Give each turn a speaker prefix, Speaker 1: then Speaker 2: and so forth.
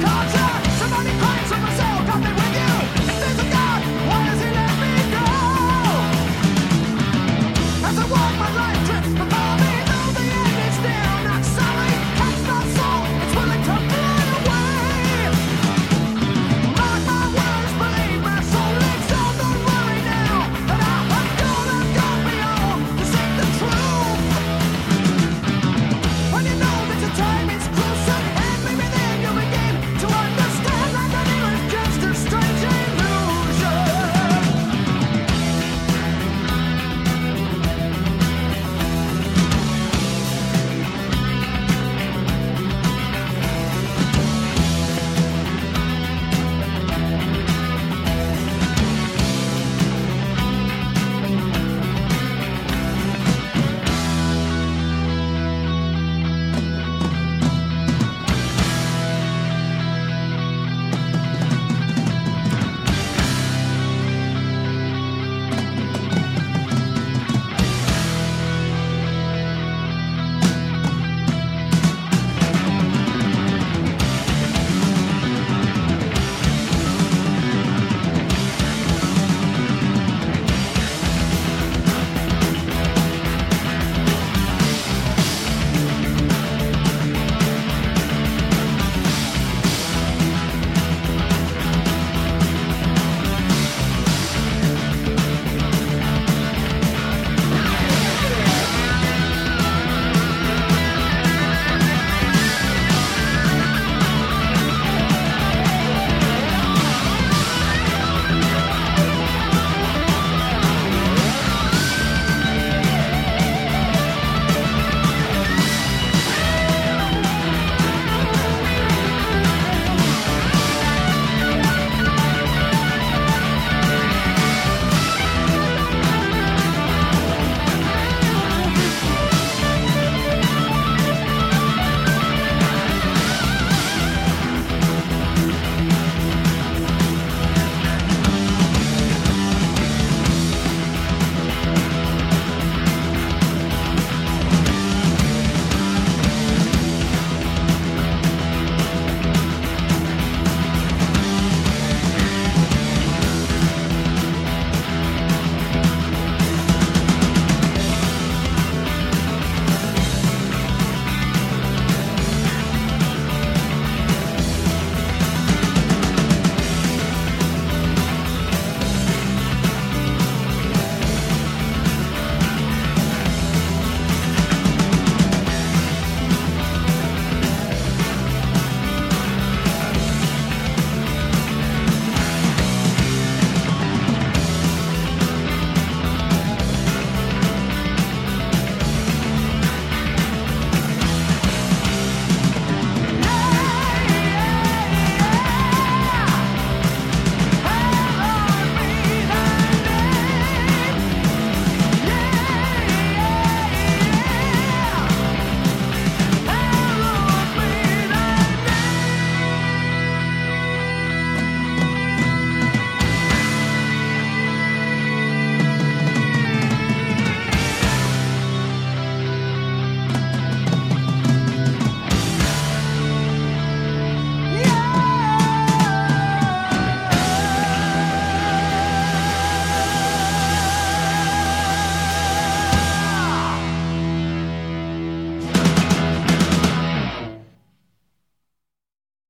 Speaker 1: contact.